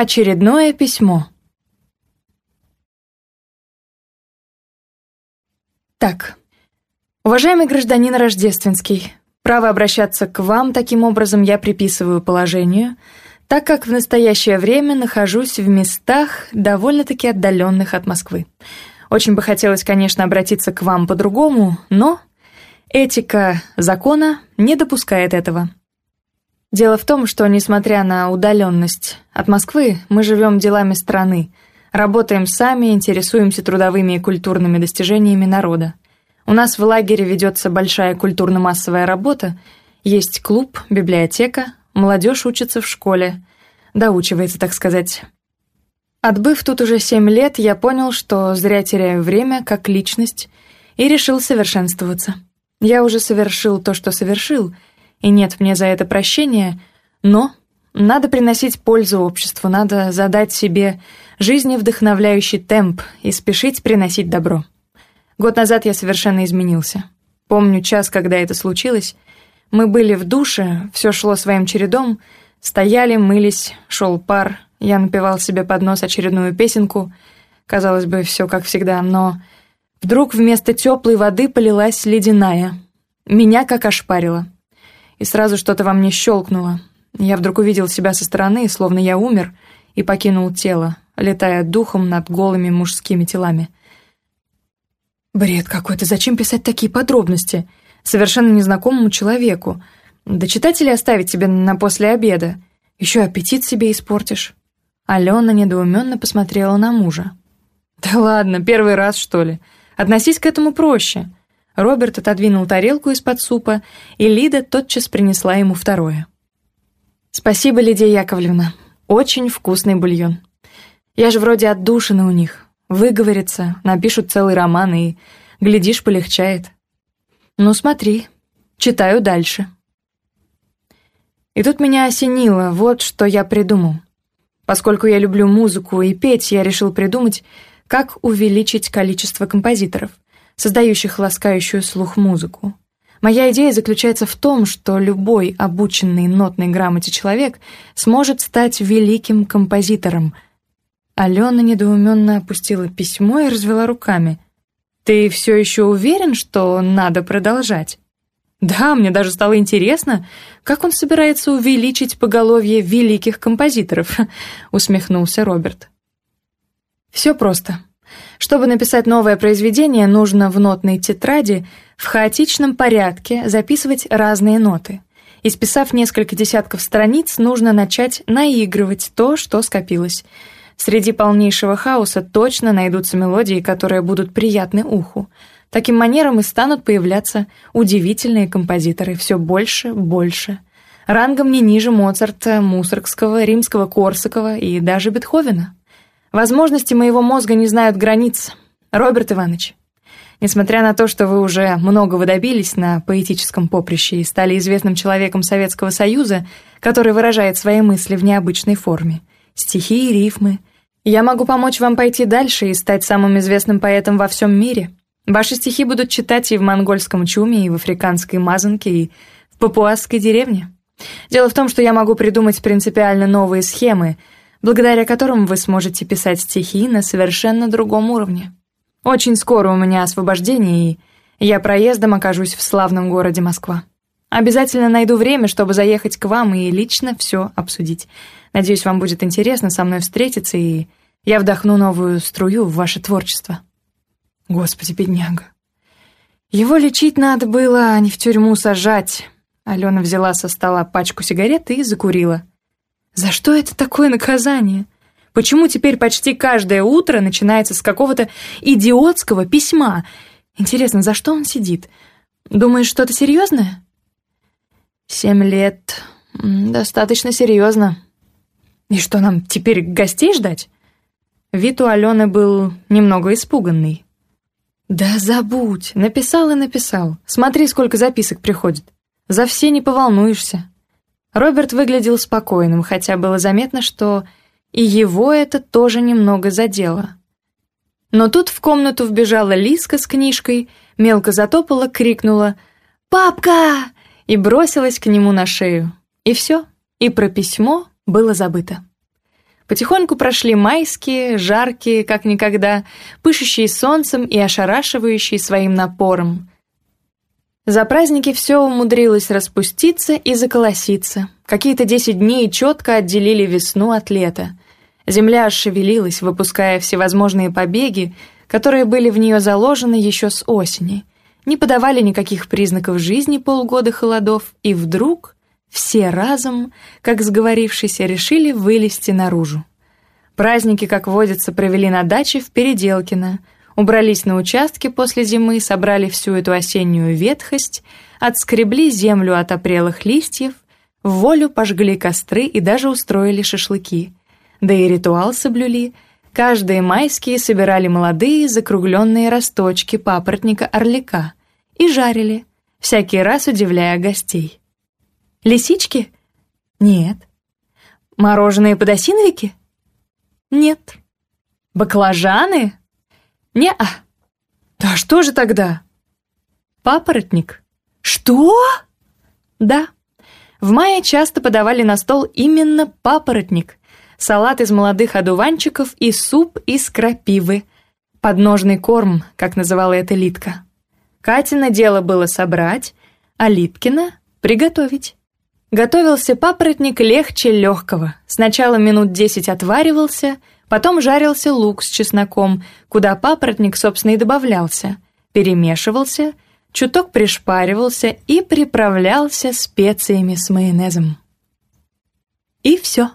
Очередное письмо. Так. Уважаемый гражданин Рождественский, право обращаться к вам таким образом я приписываю положению, так как в настоящее время нахожусь в местах, довольно-таки отдаленных от Москвы. Очень бы хотелось, конечно, обратиться к вам по-другому, но этика закона не допускает этого. Дело в том, что, несмотря на удаленность от Москвы, мы живем делами страны, работаем сами, интересуемся трудовыми и культурными достижениями народа. У нас в лагере ведется большая культурно-массовая работа, есть клуб, библиотека, молодежь учится в школе, доучивается, так сказать. Отбыв тут уже семь лет, я понял, что зря теряю время как личность и решил совершенствоваться. Я уже совершил то, что совершил — и нет мне за это прощения, но надо приносить пользу обществу, надо задать себе жизни вдохновляющий темп и спешить приносить добро. Год назад я совершенно изменился. Помню час, когда это случилось. Мы были в душе, все шло своим чередом, стояли, мылись, шел пар, я напевал себе под нос очередную песенку. Казалось бы, все как всегда, но... Вдруг вместо теплой воды полилась ледяная. Меня как ошпарило. и сразу что-то во мне щелкнуло. Я вдруг увидел себя со стороны, словно я умер, и покинул тело, летая духом над голыми мужскими телами. Бред какой-то, зачем писать такие подробности? Совершенно незнакомому человеку. Да читателей оставить тебе на после обеда. Еще аппетит себе испортишь. Алена недоуменно посмотрела на мужа. «Да ладно, первый раз, что ли? Относись к этому проще. Роберт отодвинул тарелку из-под супа, и Лида тотчас принесла ему второе. «Спасибо, Лидия Яковлевна. Очень вкусный бульон. Я же вроде отдушина у них. Выговорятся, напишут целый роман и, глядишь, полегчает. Ну, смотри, читаю дальше». И тут меня осенило, вот что я придумал. Поскольку я люблю музыку и петь, я решил придумать, как увеличить количество композиторов — создающих ласкающую слух музыку. Моя идея заключается в том, что любой обученный нотной грамоте человек сможет стать великим композитором. Алена недоуменно опустила письмо и развела руками. «Ты все еще уверен, что надо продолжать?» «Да, мне даже стало интересно, как он собирается увеличить поголовье великих композиторов», — усмехнулся Роберт. «Все просто. Чтобы написать новое произведение, нужно в нотной тетради в хаотичном порядке записывать разные ноты. Исписав несколько десятков страниц, нужно начать наигрывать то, что скопилось. Среди полнейшего хаоса точно найдутся мелодии, которые будут приятны уху. Таким манером и станут появляться удивительные композиторы все больше, больше. Рангом не ниже Моцарта, Мусоргского, Римского, Корсакова и даже Бетховена. Возможности моего мозга не знают границ. Роберт Иванович, несмотря на то, что вы уже многого добились на поэтическом поприще и стали известным человеком Советского Союза, который выражает свои мысли в необычной форме, стихи и рифмы, я могу помочь вам пойти дальше и стать самым известным поэтом во всем мире. Ваши стихи будут читать и в монгольском чуме, и в африканской мазанке, и в папуасской деревне. Дело в том, что я могу придумать принципиально новые схемы — благодаря которым вы сможете писать стихи на совершенно другом уровне. Очень скоро у меня освобождение, и я проездом окажусь в славном городе Москва. Обязательно найду время, чтобы заехать к вам и лично все обсудить. Надеюсь, вам будет интересно со мной встретиться, и я вдохну новую струю в ваше творчество. Господи, бедняга. Его лечить надо было, а не в тюрьму сажать. Алена взяла со стола пачку сигарет и закурила. За что это такое наказание? Почему теперь почти каждое утро начинается с какого-то идиотского письма? Интересно, за что он сидит? Думаешь, что-то серьезное? Семь лет. Достаточно серьезно. И что, нам теперь гостей ждать? Вид у Алены был немного испуганный. «Да забудь, написал и написал. Смотри, сколько записок приходит. За все не поволнуешься». Роберт выглядел спокойным, хотя было заметно, что и его это тоже немного задело. Но тут в комнату вбежала Лиска с книжкой, мелко затопала, крикнула «Папка!» и бросилась к нему на шею. И все, и про письмо было забыто. Потихоньку прошли майские, жаркие, как никогда, пышущие солнцем и ошарашивающие своим напором. За праздники все умудрилось распуститься и заколоситься. Какие-то десять дней четко отделили весну от лета. Земля шевелилась, выпуская всевозможные побеги, которые были в нее заложены еще с осени. Не подавали никаких признаков жизни полгода холодов, и вдруг все разом, как сговорившись, решили вылезти наружу. Праздники, как водится, провели на даче в Переделкино – убрались на участке после зимы, собрали всю эту осеннюю ветхость, отскребли землю от опрелых листьев, в волю пожгли костры и даже устроили шашлыки. Да и ритуал соблюли. Каждые майские собирали молодые закругленные росточки папоротника-орлика и жарили, всякий раз удивляя гостей. «Лисички?» «Нет». «Мороженые подосиновики?» «Нет». «Баклажаны?» Не-а. Да что же тогда? Папоротник. Что? Да. В мае часто подавали на стол именно папоротник, салат из молодых одуванчиков и суп из крапивы, подножный корм, как называла это Литка. Катина дело было собрать, а Литкина — приготовить. Готовился папоротник легче легкого. Сначала минут десять отваривался, потом жарился лук с чесноком, куда папоротник, собственно, и добавлялся, перемешивался, чуток пришпаривался и приправлялся специями с майонезом. И все.